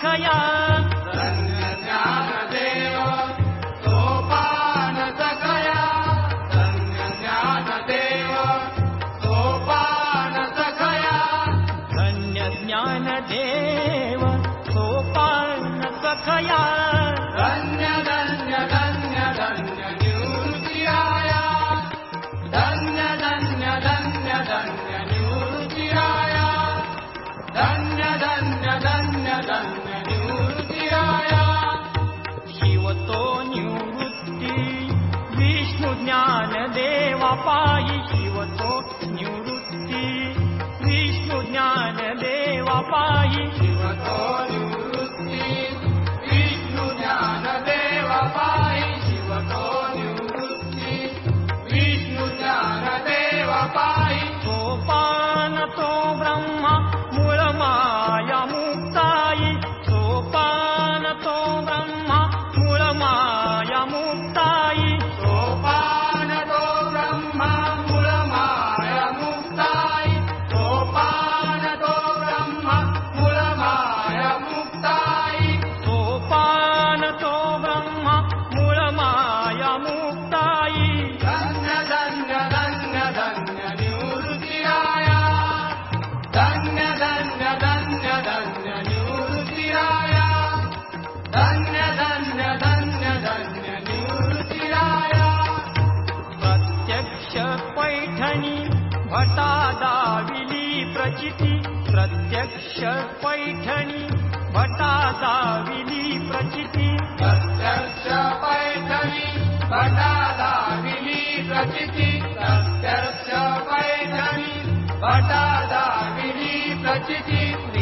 खया धन्य ज्ञानदेव सोपान सखया ज्ञानदेव सोपान सखया ज्ञानदेव पा बटादाविनी प्रचिति प्रत्यक्ष पैठी बटादाविनी प्रचिति। त्यस पैठी बटादाविचितिर्श पैठी बटादाविनी प्रचिति।